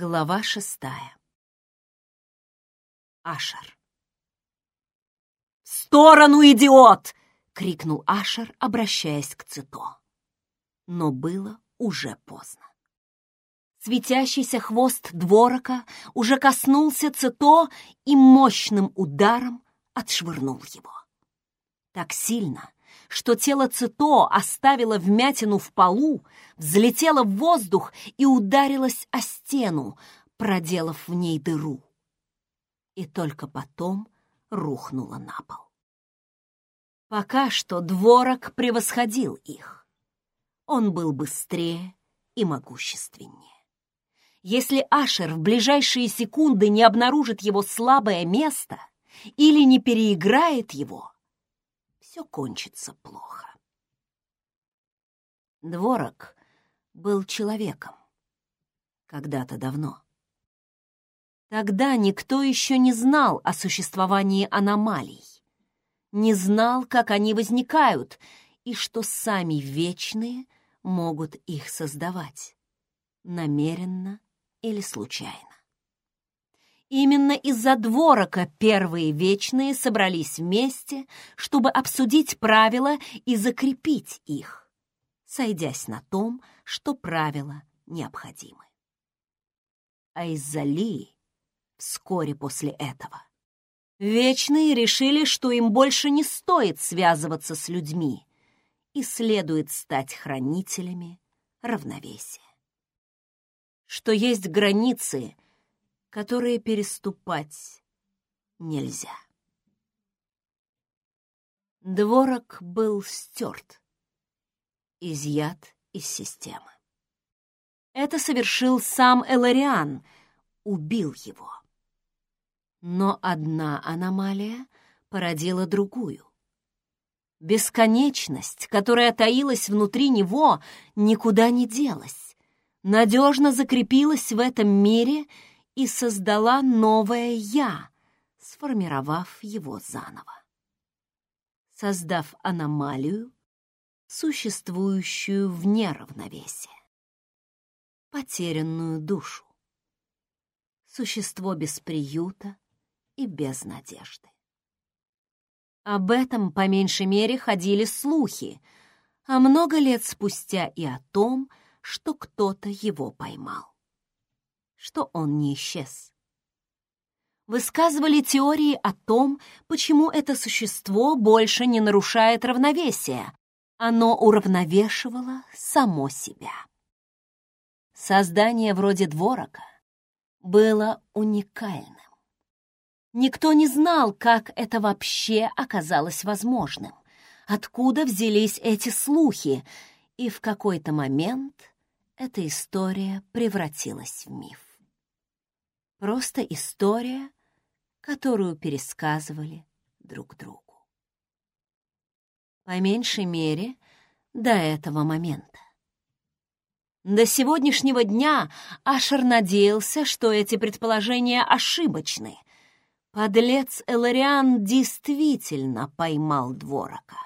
Глава шестая. Ашер. «В сторону, идиот!» — крикнул Ашер, обращаясь к Цито. Но было уже поздно. Светящийся хвост дворока уже коснулся Цито и мощным ударом отшвырнул его. Так сильно, что тело Цито оставило вмятину в полу, взлетело в воздух и ударилось о стену, проделав в ней дыру. И только потом рухнуло на пол. Пока что дворок превосходил их. Он был быстрее и могущественнее. Если Ашер в ближайшие секунды не обнаружит его слабое место или не переиграет его, все кончится плохо. Дворок был человеком. Когда-то давно. Тогда никто еще не знал о существовании аномалий, не знал, как они возникают, и что сами вечные могут их создавать, намеренно или случайно. Именно из-за дворока первые вечные собрались вместе, чтобы обсудить правила и закрепить их, сойдясь на том, что правила необходимы. А из-за Лии вскоре после этого вечные решили, что им больше не стоит связываться с людьми и следует стать хранителями равновесия. Что есть границы — которые переступать нельзя. Дворок был стерт, изъят из системы. Это совершил сам Элариан, убил его. Но одна аномалия породила другую. Бесконечность, которая таилась внутри него, никуда не делась, надежно закрепилась в этом мире — и создала новое «я», сформировав его заново. Создав аномалию, существующую вне равновесия. Потерянную душу. Существо без приюта и без надежды. Об этом, по меньшей мере, ходили слухи, а много лет спустя и о том, что кто-то его поймал что он не исчез. Высказывали теории о том, почему это существо больше не нарушает равновесие. Оно уравновешивало само себя. Создание вроде дворока было уникальным. Никто не знал, как это вообще оказалось возможным, откуда взялись эти слухи, и в какой-то момент эта история превратилась в миф. Просто история, которую пересказывали друг другу. По меньшей мере, до этого момента. До сегодняшнего дня Ашер надеялся, что эти предположения ошибочны. Подлец Элариан действительно поймал дворока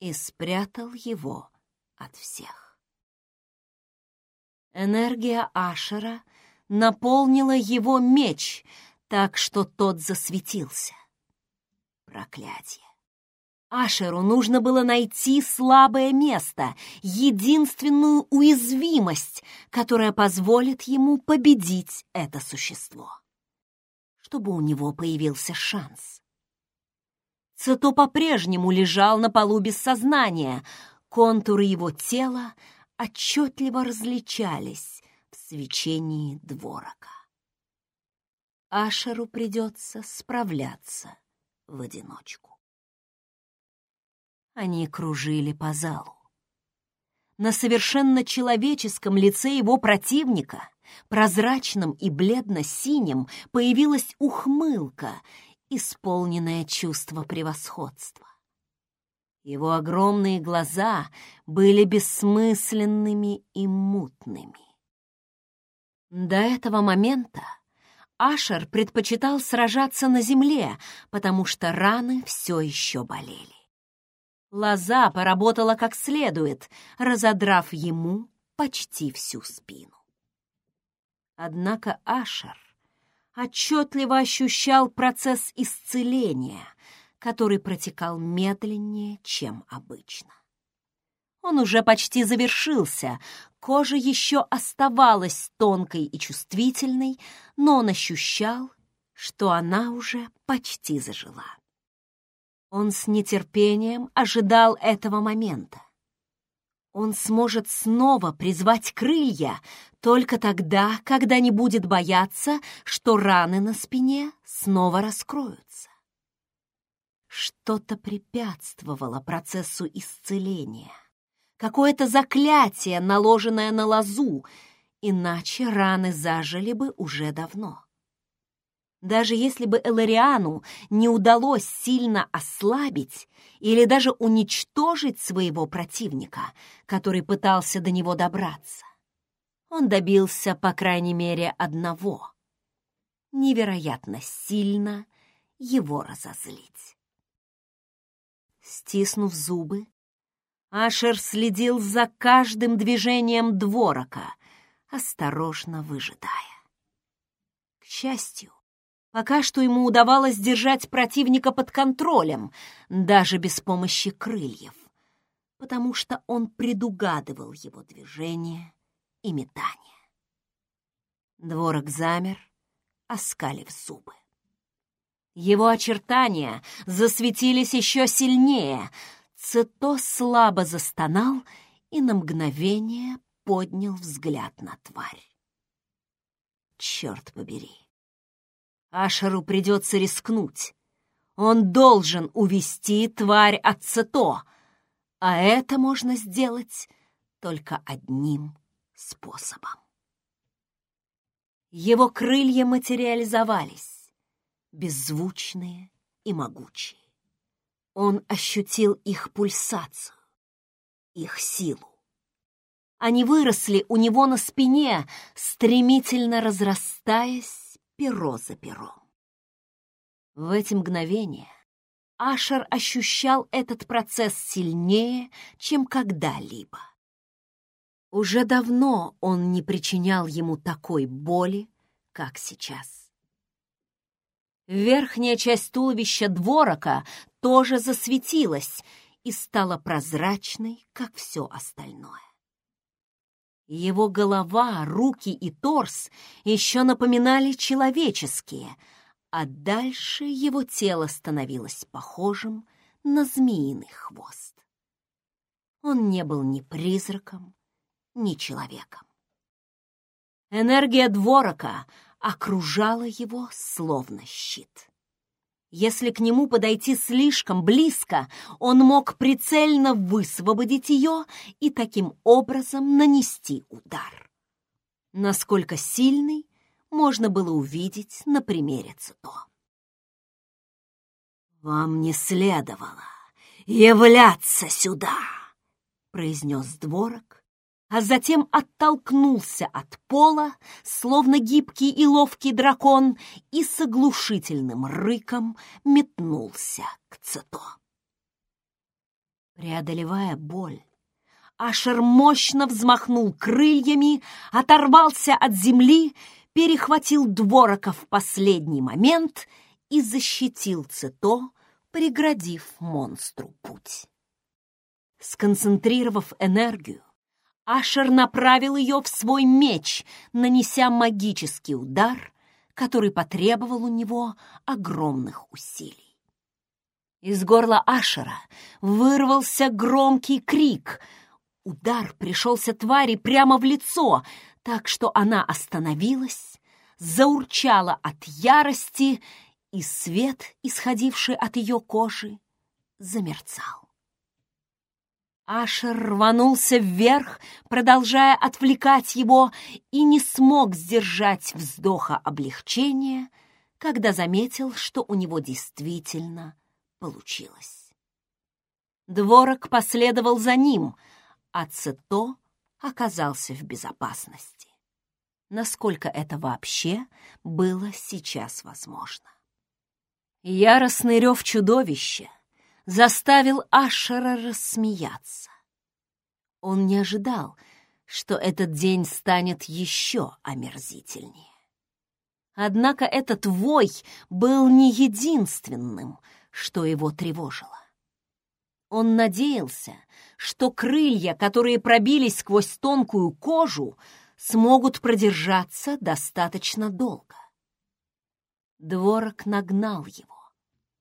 и спрятал его от всех. Энергия Ашера — наполнила его меч, так что тот засветился. Проклятие. Ашеру нужно было найти слабое место, единственную уязвимость, которая позволит ему победить это существо. Чтобы у него появился шанс. Цито по-прежнему лежал на полу без сознания, контуры его тела отчетливо различались, свечении дворока. Ашеру придется справляться в одиночку. Они кружили по залу. На совершенно человеческом лице его противника, прозрачном и бледно-синем, появилась ухмылка, исполненное чувство превосходства. Его огромные глаза были бессмысленными и мутными. До этого момента Ашер предпочитал сражаться на земле, потому что раны все еще болели. Лоза поработала как следует, разодрав ему почти всю спину. Однако Ашер отчетливо ощущал процесс исцеления, который протекал медленнее, чем обычно. Он уже почти завершился, кожа еще оставалась тонкой и чувствительной, но он ощущал, что она уже почти зажила. Он с нетерпением ожидал этого момента. Он сможет снова призвать крылья только тогда, когда не будет бояться, что раны на спине снова раскроются. Что-то препятствовало процессу исцеления. Какое-то заклятие, наложенное на лозу, иначе раны зажили бы уже давно. Даже если бы Элариану не удалось сильно ослабить или даже уничтожить своего противника, который пытался до него добраться, он добился, по крайней мере, одного — невероятно сильно его разозлить. Стиснув зубы, Ашер следил за каждым движением дворока, осторожно выжидая. К счастью, пока что ему удавалось держать противника под контролем, даже без помощи крыльев, потому что он предугадывал его движение и метание. Дворок замер, оскалив зубы. Его очертания засветились еще сильнее. Цито слабо застонал и на мгновение поднял взгляд на тварь. Черт побери! Ашеру придется рискнуть. Он должен увести тварь от Цито, а это можно сделать только одним способом. Его крылья материализовались беззвучные и могучие. Он ощутил их пульсацию, их силу. Они выросли у него на спине, стремительно разрастаясь перо за пером. В эти мгновения Ашер ощущал этот процесс сильнее, чем когда-либо. Уже давно он не причинял ему такой боли, как сейчас. Верхняя часть туловища дворока тоже засветилась и стала прозрачной, как все остальное. Его голова, руки и торс еще напоминали человеческие, а дальше его тело становилось похожим на змеиный хвост. Он не был ни призраком, ни человеком. Энергия дворока окружала его словно щит. Если к нему подойти слишком близко, он мог прицельно высвободить ее и таким образом нанести удар. Насколько сильный, можно было увидеть на примере Цито. «Вам не следовало являться сюда!» — произнес дворок, а затем оттолкнулся от пола, словно гибкий и ловкий дракон, и с оглушительным рыком метнулся к Цито. Преодолевая боль, Ашер мощно взмахнул крыльями, оторвался от земли, перехватил дворока в последний момент и защитил Цито, преградив монстру путь. Сконцентрировав энергию, Ашер направил ее в свой меч, нанеся магический удар, который потребовал у него огромных усилий. Из горла Ашера вырвался громкий крик. Удар пришелся твари прямо в лицо, так что она остановилась, заурчала от ярости, и свет, исходивший от ее кожи, замерцал. Ашер рванулся вверх, продолжая отвлекать его, и не смог сдержать вздоха облегчения, когда заметил, что у него действительно получилось. Дворок последовал за ним, а Цито оказался в безопасности. Насколько это вообще было сейчас возможно. Яростный рев чудовища заставил Ашера рассмеяться. Он не ожидал, что этот день станет еще омерзительнее. Однако этот вой был не единственным, что его тревожило. Он надеялся, что крылья, которые пробились сквозь тонкую кожу, смогут продержаться достаточно долго. Дворок нагнал его,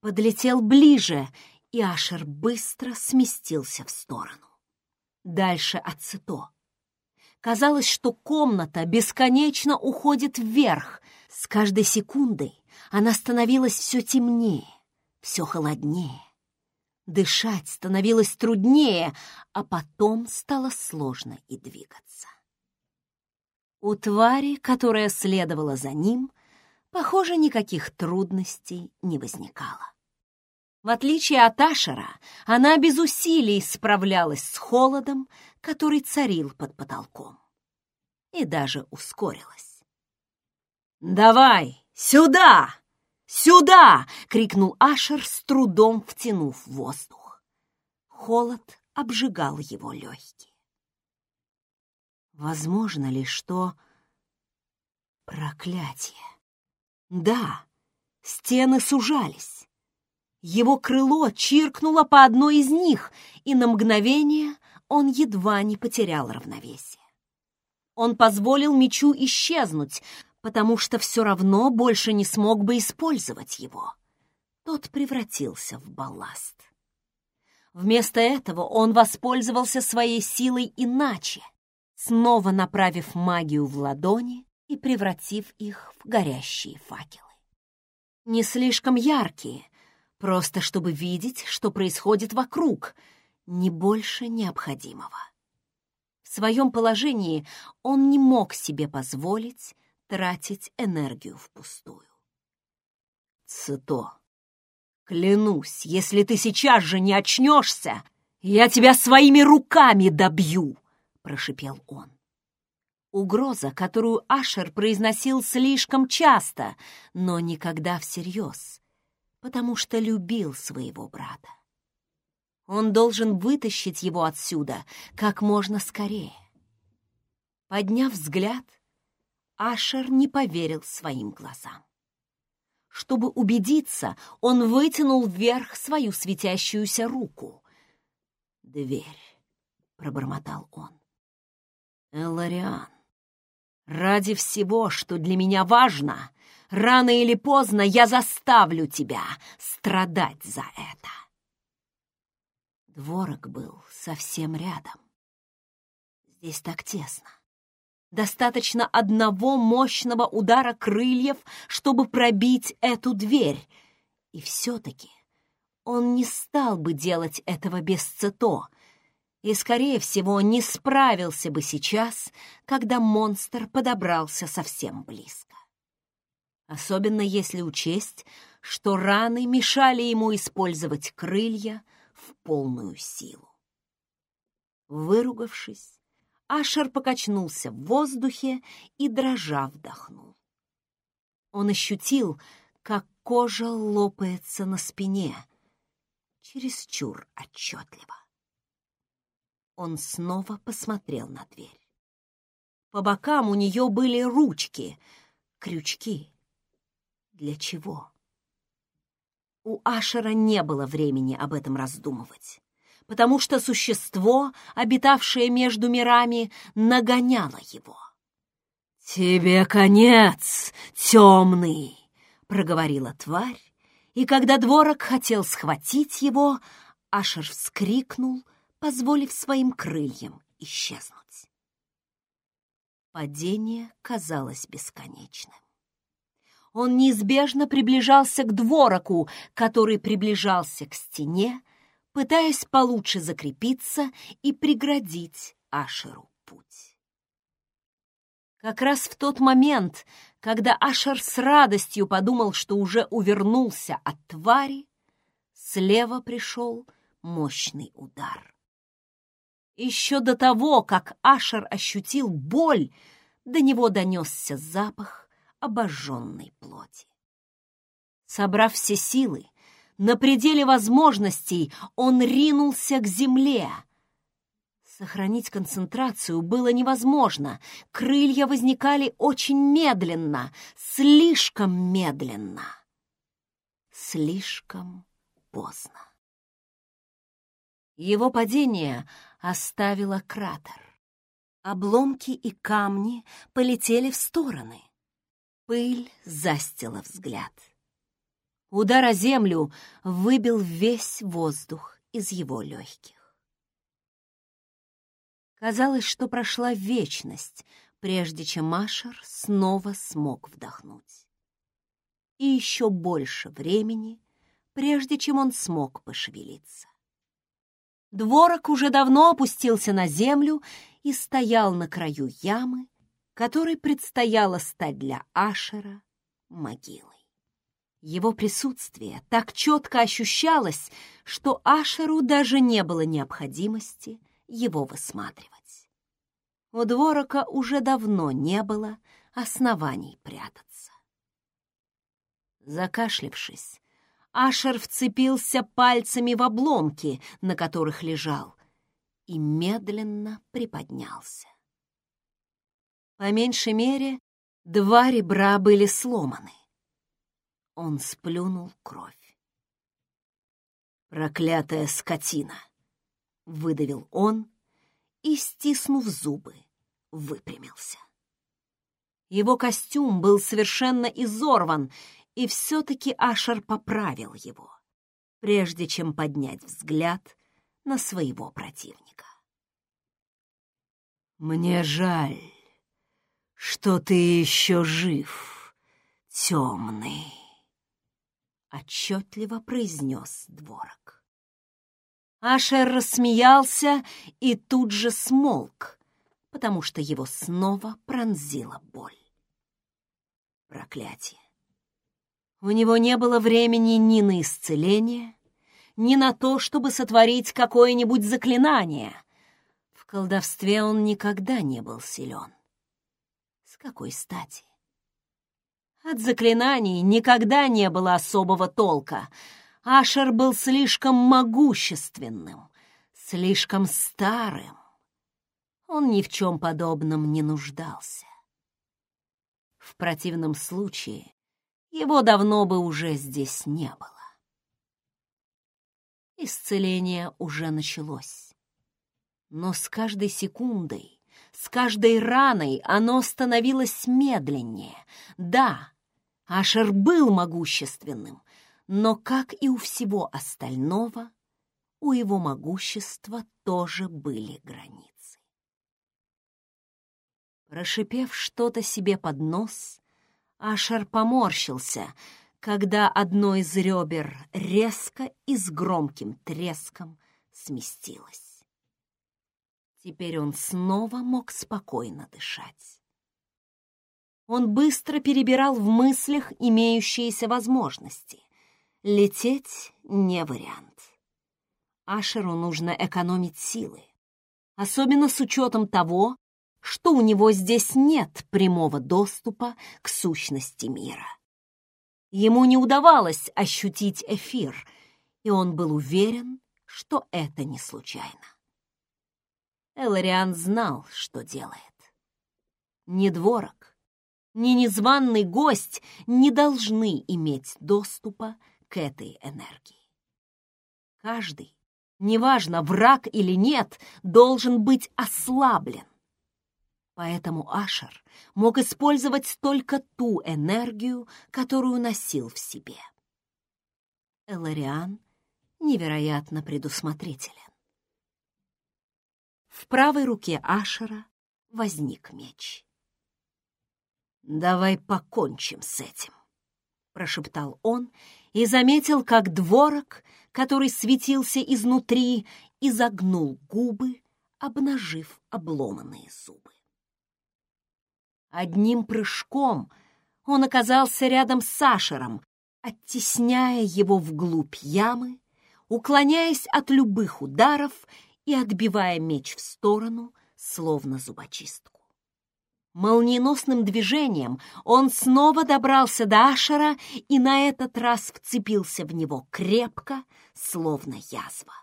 подлетел ближе, и Ашер быстро сместился в сторону. Дальше от Цито. Казалось, что комната бесконечно уходит вверх. С каждой секундой она становилась все темнее, все холоднее. Дышать становилось труднее, а потом стало сложно и двигаться. У твари, которая следовала за ним, похоже, никаких трудностей не возникало. В отличие от Ашера, она без усилий справлялась с холодом, который царил под потолком. И даже ускорилась. «Давай, сюда! Сюда!» — крикнул Ашер, с трудом втянув воздух. Холод обжигал его легкие. Возможно ли, что... Проклятие! Да, стены сужались. Его крыло чиркнуло по одной из них, и на мгновение он едва не потерял равновесие. Он позволил мечу исчезнуть, потому что все равно больше не смог бы использовать его. Тот превратился в балласт. Вместо этого он воспользовался своей силой иначе, снова направив магию в ладони и превратив их в горящие факелы. Не слишком яркие, просто чтобы видеть, что происходит вокруг, не больше необходимого. В своем положении он не мог себе позволить тратить энергию впустую. Цито, клянусь, если ты сейчас же не очнешься, я тебя своими руками добью, прошипел он. Угроза, которую Ашер произносил слишком часто, но никогда всерьез, потому что любил своего брата. Он должен вытащить его отсюда как можно скорее. Подняв взгляд, Ашер не поверил своим глазам. Чтобы убедиться, он вытянул вверх свою светящуюся руку. «Дверь», — пробормотал он. Элариан, ради всего, что для меня важно, рано или поздно я заставлю тебя страдать за это. Дворок был совсем рядом. Здесь так тесно. Достаточно одного мощного удара крыльев, чтобы пробить эту дверь. И все-таки он не стал бы делать этого без цито, и, скорее всего, не справился бы сейчас, когда монстр подобрался совсем близко. Особенно если учесть, что раны мешали ему использовать крылья в полную силу. Выругавшись, Ашер покачнулся в воздухе и, дрожа, вдохнул. Он ощутил, как кожа лопается на спине, чересчур отчетливо. Он снова посмотрел на дверь. По бокам у нее были ручки, крючки. Для чего? У Ашера не было времени об этом раздумывать, потому что существо, обитавшее между мирами, нагоняло его. «Тебе конец, темный!» — проговорила тварь, и когда дворок хотел схватить его, Ашер вскрикнул — позволив своим крыльям исчезнуть. Падение казалось бесконечным. Он неизбежно приближался к двороку, который приближался к стене, пытаясь получше закрепиться и преградить Ашеру путь. Как раз в тот момент, когда Ашер с радостью подумал, что уже увернулся от твари, слева пришел мощный удар. Еще до того, как Ашер ощутил боль, до него донесся запах обожженной плоти. Собрав все силы, на пределе возможностей он ринулся к земле. Сохранить концентрацию было невозможно. Крылья возникали очень медленно, слишком медленно. Слишком поздно. Его падение оставило кратер. Обломки и камни полетели в стороны. Пыль застила взгляд. Удар о землю выбил весь воздух из его легких. Казалось, что прошла вечность, прежде чем Машер снова смог вдохнуть. И еще больше времени, прежде чем он смог пошевелиться. Дворок уже давно опустился на землю и стоял на краю ямы, которой предстояло стать для Ашера могилой. Его присутствие так четко ощущалось, что Ашеру даже не было необходимости его высматривать. У дворока уже давно не было оснований прятаться. Закашлившись, Ашер вцепился пальцами в обломки, на которых лежал, и медленно приподнялся. По меньшей мере, два ребра были сломаны. Он сплюнул кровь. «Проклятая скотина!» — выдавил он и, стиснув зубы, выпрямился. Его костюм был совершенно изорван, и все-таки Ашер поправил его, прежде чем поднять взгляд на своего противника. «Мне жаль, что ты еще жив, темный», — отчетливо произнес дворок. Ашер рассмеялся и тут же смолк, потому что его снова пронзила боль. Проклятие! У него не было времени ни на исцеление, ни на то, чтобы сотворить какое-нибудь заклинание. В колдовстве он никогда не был силен. Какой стати? От заклинаний никогда не было особого толка. Ашер был слишком могущественным, слишком старым. Он ни в чем подобном не нуждался. В противном случае его давно бы уже здесь не было. Исцеление уже началось. Но с каждой секундой, с каждой раной оно становилось медленнее. Да, Ашер был могущественным, но, как и у всего остального, у его могущества тоже были границы. Прошипев что-то себе под нос, Ашер поморщился, когда одно из ребер резко и с громким треском сместилось. Теперь он снова мог спокойно дышать. Он быстро перебирал в мыслях имеющиеся возможности. Лететь — не вариант. Ашеру нужно экономить силы, особенно с учетом того, что у него здесь нет прямого доступа к сущности мира. Ему не удавалось ощутить эфир, и он был уверен, что это не случайно. Элариан знал, что делает. Ни дворок, ни незваный гость не должны иметь доступа к этой энергии. Каждый, неважно, враг или нет, должен быть ослаблен, Поэтому Ашер мог использовать только ту энергию, которую носил в себе. Элариан невероятно предусмотрителен. В правой руке Ашера возник меч. «Давай покончим с этим», — прошептал он и заметил, как дворок, который светился изнутри, изогнул губы, обнажив обломанные зубы. Одним прыжком он оказался рядом с Сашером, оттесняя его вглубь ямы, уклоняясь от любых ударов и отбивая меч в сторону, словно зубочистку. Молниеносным движением он снова добрался до Ашера и на этот раз вцепился в него крепко, словно язва.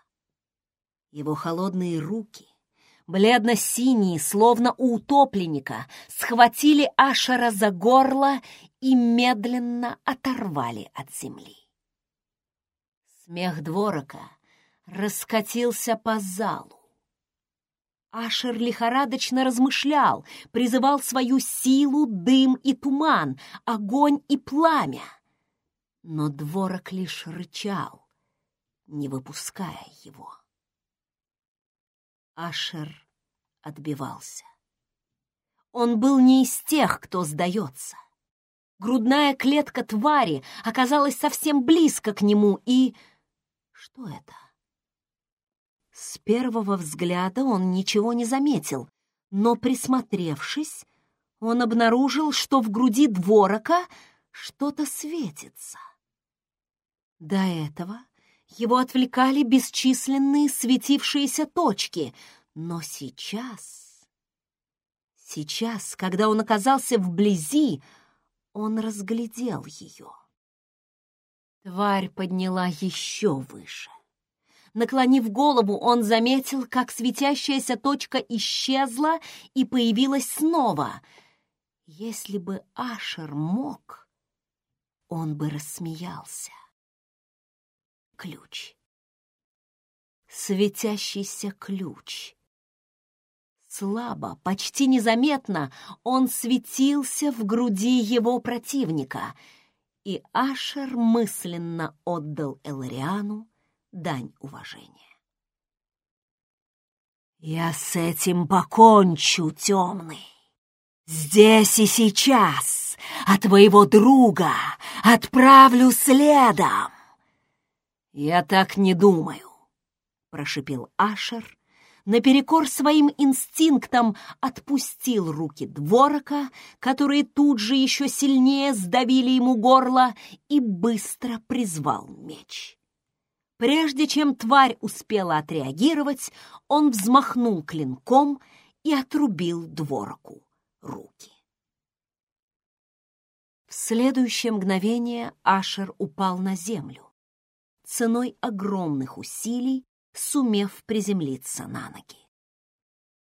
Его холодные руки бледно-синие, словно у утопленника, схватили Ашера за горло и медленно оторвали от земли. Смех дворока раскатился по залу. Ашер лихорадочно размышлял, призывал свою силу, дым и туман, огонь и пламя. Но дворок лишь рычал, не выпуская его. Ашер отбивался. Он был не из тех, кто сдается. Грудная клетка твари оказалась совсем близко к нему, и... Что это? С первого взгляда он ничего не заметил, но, присмотревшись, он обнаружил, что в груди дворока что-то светится. До этого его отвлекали бесчисленные светившиеся точки, но сейчас... Сейчас, когда он оказался вблизи, он разглядел ее. Тварь подняла еще выше. Наклонив голову, он заметил, как светящаяся точка исчезла и появилась снова. Если бы Ашер мог, он бы рассмеялся. Ключ. Светящийся ключ. Слабо, почти незаметно он светился в груди его противника, и Ашер мысленно отдал Элариану дань уважения. «Я с этим покончу, темный. Здесь и сейчас, а твоего друга отправлю следом!» «Я так не думаю», — прошипел Ашер, наперекор своим инстинктам отпустил руки дворока, которые тут же еще сильнее сдавили ему горло, и быстро призвал меч. Прежде чем тварь успела отреагировать, он взмахнул клинком и отрубил двороку руки. В следующее мгновение Ашер упал на землю, ценой огромных усилий сумев приземлиться на ноги.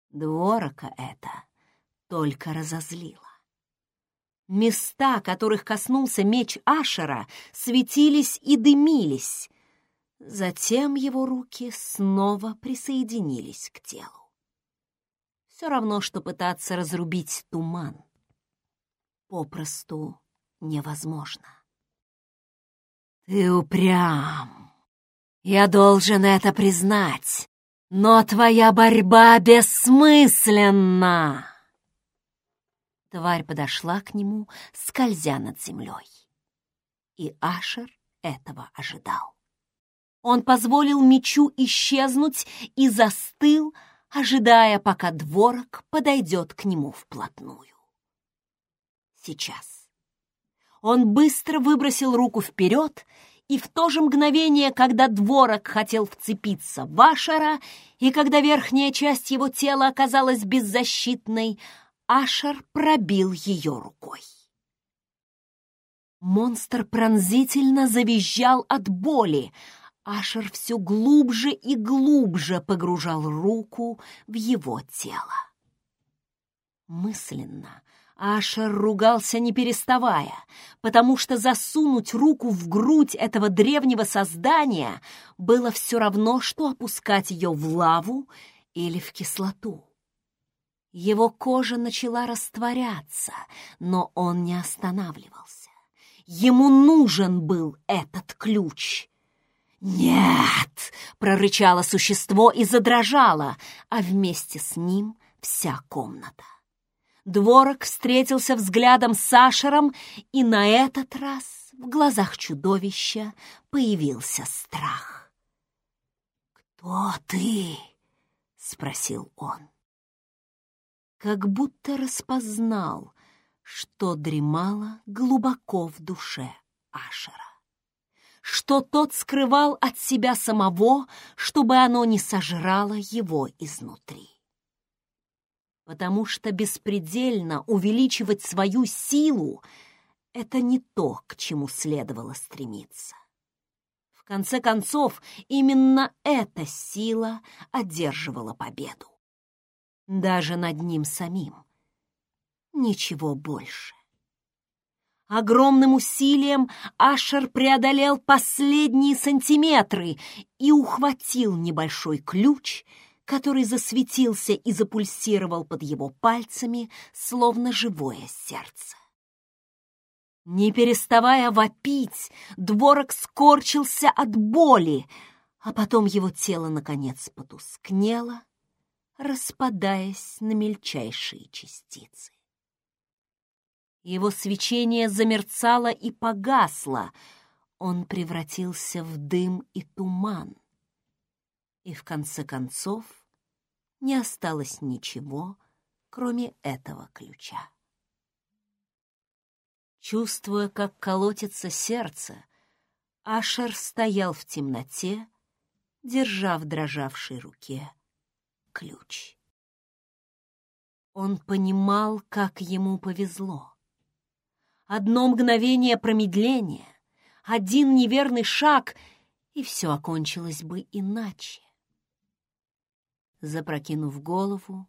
Дворока это только разозлило. Места, которых коснулся меч Ашера, светились и дымились, Затем его руки снова присоединились к телу. Все равно, что пытаться разрубить туман. Попросту невозможно. «Ты упрям. Я должен это признать. Но твоя борьба бессмысленна!» Тварь подошла к нему, скользя над землей. И Ашер этого ожидал. Он позволил мечу исчезнуть и застыл, ожидая, пока дворок подойдет к нему вплотную. Сейчас. Он быстро выбросил руку вперед, и в то же мгновение, когда дворок хотел вцепиться в Ашера, и когда верхняя часть его тела оказалась беззащитной, Ашер пробил ее рукой. Монстр пронзительно завизжал от боли, Ашер все глубже и глубже погружал руку в его тело. Мысленно Ашер ругался не переставая, потому что засунуть руку в грудь этого древнего создания было все равно, что опускать ее в лаву или в кислоту. Его кожа начала растворяться, но он не останавливался. Ему нужен был этот ключ — «Нет!» — прорычало существо и задрожало, а вместе с ним вся комната. Дворок встретился взглядом с Сашером, и на этот раз в глазах чудовища появился страх. «Кто ты?» — спросил он. Как будто распознал, что дремало глубоко в душе Ашера что тот скрывал от себя самого, чтобы оно не сожрало его изнутри. Потому что беспредельно увеличивать свою силу — это не то, к чему следовало стремиться. В конце концов, именно эта сила одерживала победу. даже над ним самим. Ничего больше. Огромным усилием Ашер преодолел последние сантиметры и ухватил небольшой ключ, который засветился и запульсировал под его пальцами, словно живое сердце. Не переставая вопить, дворок скорчился от боли, а потом его тело, наконец, потускнело, распадаясь на мельчайшие частицы. Его свечение замерцало и погасло, он превратился в дым и туман. И в конце концов не осталось ничего, кроме этого ключа. Чувствуя, как колотится сердце, Ашер стоял в темноте, держа в дрожавшей руке ключ. Он понимал, как ему повезло. Одно мгновение промедления, один неверный шаг, и все окончилось бы иначе. Запрокинув голову,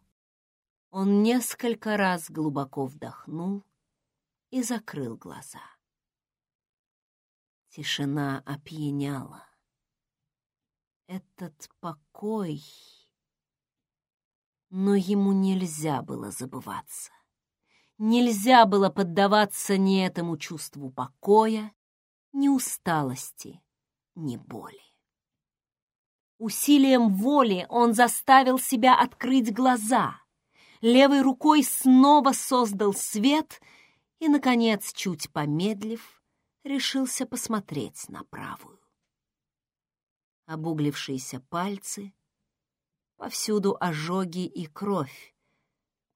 он несколько раз глубоко вдохнул и закрыл глаза. Тишина опьяняла. Этот покой... Но ему нельзя было забываться. Нельзя было поддаваться ни этому чувству покоя, ни усталости, ни боли. Усилием воли он заставил себя открыть глаза. Левой рукой снова создал свет и, наконец, чуть помедлив, решился посмотреть на правую. Обуглившиеся пальцы, повсюду ожоги и кровь,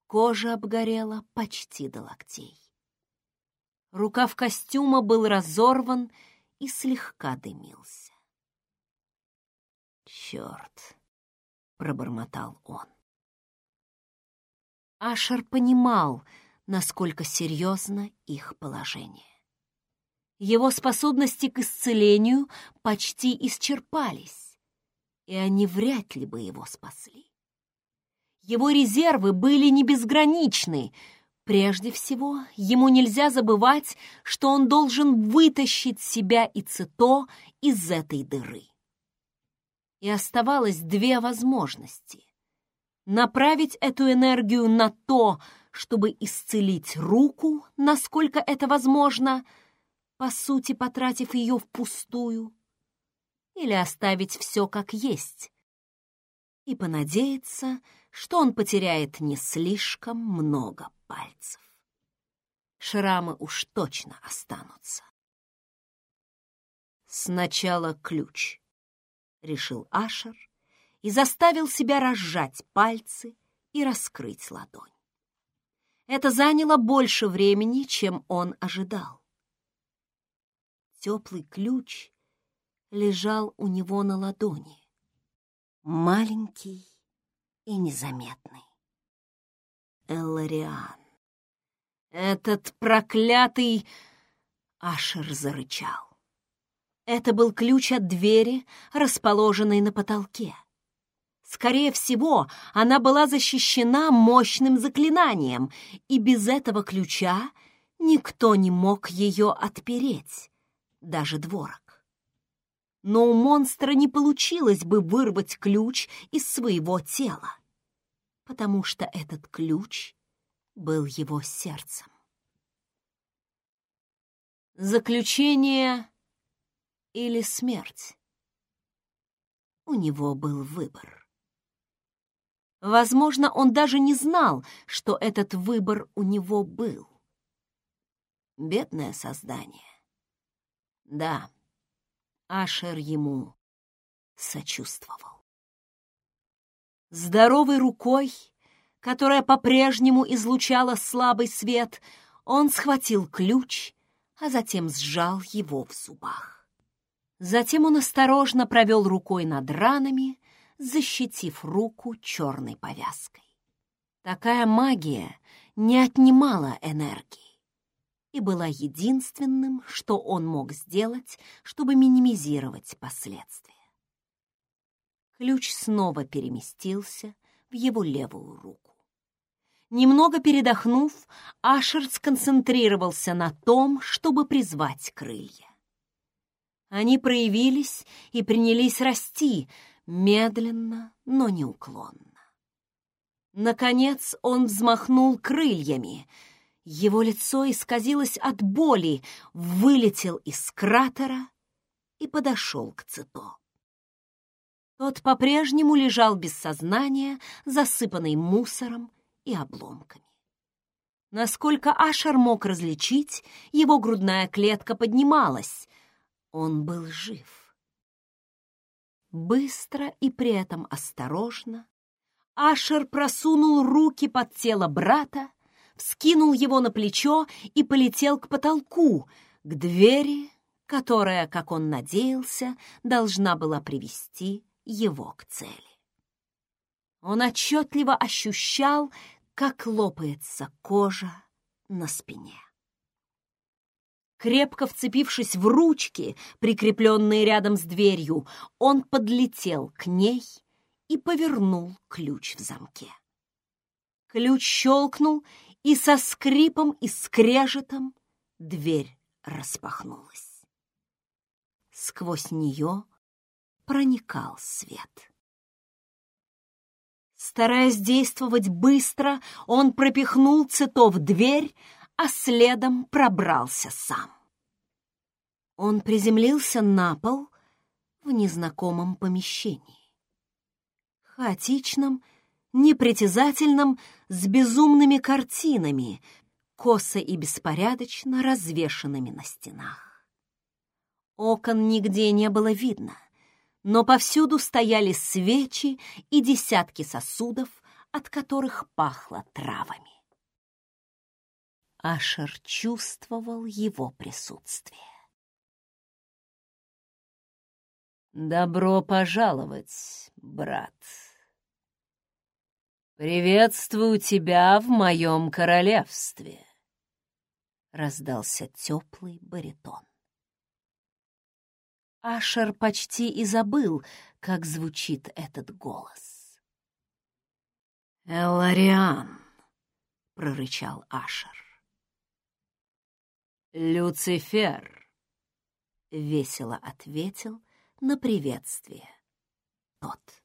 Кожа обгорела почти до локтей. Рукав костюма был разорван и слегка дымился. «Черт!» — пробормотал он. Ашер понимал, насколько серьезно их положение. Его способности к исцелению почти исчерпались, и они вряд ли бы его спасли. Его резервы были не безграничны. Прежде всего, ему нельзя забывать, что он должен вытащить себя и Цито из этой дыры. И оставалось две возможности. Направить эту энергию на то, чтобы исцелить руку, насколько это возможно, по сути, потратив ее впустую, или оставить все как есть и понадеяться, что он потеряет не слишком много пальцев. Шрамы уж точно останутся. «Сначала ключ», — решил Ашер и заставил себя разжать пальцы и раскрыть ладонь. Это заняло больше времени, чем он ожидал. Теплый ключ лежал у него на ладони. Маленький и незаметный. Эллариан. Этот проклятый... Ашер зарычал. Это был ключ от двери, расположенной на потолке. Скорее всего, она была защищена мощным заклинанием, и без этого ключа никто не мог ее отпереть, даже дворок но у монстра не получилось бы вырвать ключ из своего тела, потому что этот ключ был его сердцем. Заключение или смерть? У него был выбор. Возможно, он даже не знал, что этот выбор у него был. Бедное создание. Да, Ашер ему сочувствовал. Здоровой рукой, которая по-прежнему излучала слабый свет, он схватил ключ, а затем сжал его в зубах. Затем он осторожно провел рукой над ранами, защитив руку черной повязкой. Такая магия не отнимала энергии и была единственным, что он мог сделать, чтобы минимизировать последствия. Ключ снова переместился в его левую руку. Немного передохнув, Ашер сконцентрировался на том, чтобы призвать крылья. Они проявились и принялись расти, медленно, но неуклонно. Наконец он взмахнул крыльями. Его лицо исказилось от боли, вылетел из кратера и подошел к Цито. Тот по-прежнему лежал без сознания, засыпанный мусором и обломками. Насколько Ашер мог различить, его грудная клетка поднималась. Он был жив. Быстро и при этом осторожно Ашер просунул руки под тело брата, вскинул его на плечо и полетел к потолку, к двери, которая, как он надеялся, должна была привести его к цели. Он отчетливо ощущал, как лопается кожа на спине. Крепко вцепившись в ручки, прикрепленные рядом с дверью, он подлетел к ней и повернул ключ в замке. Ключ щелкнул, и со скрипом и скрежетом дверь распахнулась. Сквозь нее проникал свет. Стараясь действовать быстро, он пропихнул Цито в дверь, а следом пробрался сам. Он приземлился на пол в незнакомом помещении. Хаотичном, непритязательном, с безумными картинами, косо и беспорядочно развешанными на стенах. Окон нигде не было видно — но повсюду стояли свечи и десятки сосудов, от которых пахло травами. Ашер чувствовал его присутствие. «Добро пожаловать, брат. Приветствую тебя в моем королевстве», — раздался теплый баритон. Ашер почти и забыл, как звучит этот голос. «Элариан», — прорычал Ашер. «Люцифер», — весело ответил на приветствие тот.